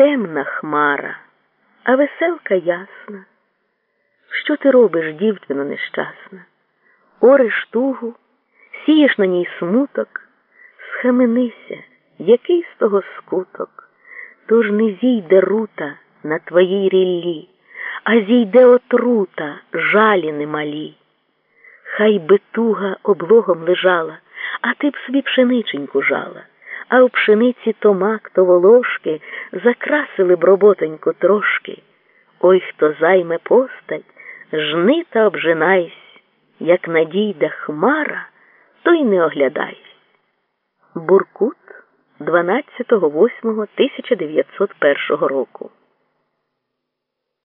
темна хмара, а веселка ясна. Що ти робиш, дівчино нещасна? Ориш тугу, сієш на ній смуток, схаменися, який з того скуток, тож не зійде рута на твоїй ріллі, а зійде отрута, жалі немалі. Хай би туга облогом лежала, а ти б собі пшениченьку жала, а у пшениці то мак, то волошки закрасили б роботоньку трошки. Ой, хто займе постать, жни та обжинайсь, як надійде хмара, то й не оглядайсь. Буркут 12.08.1901 року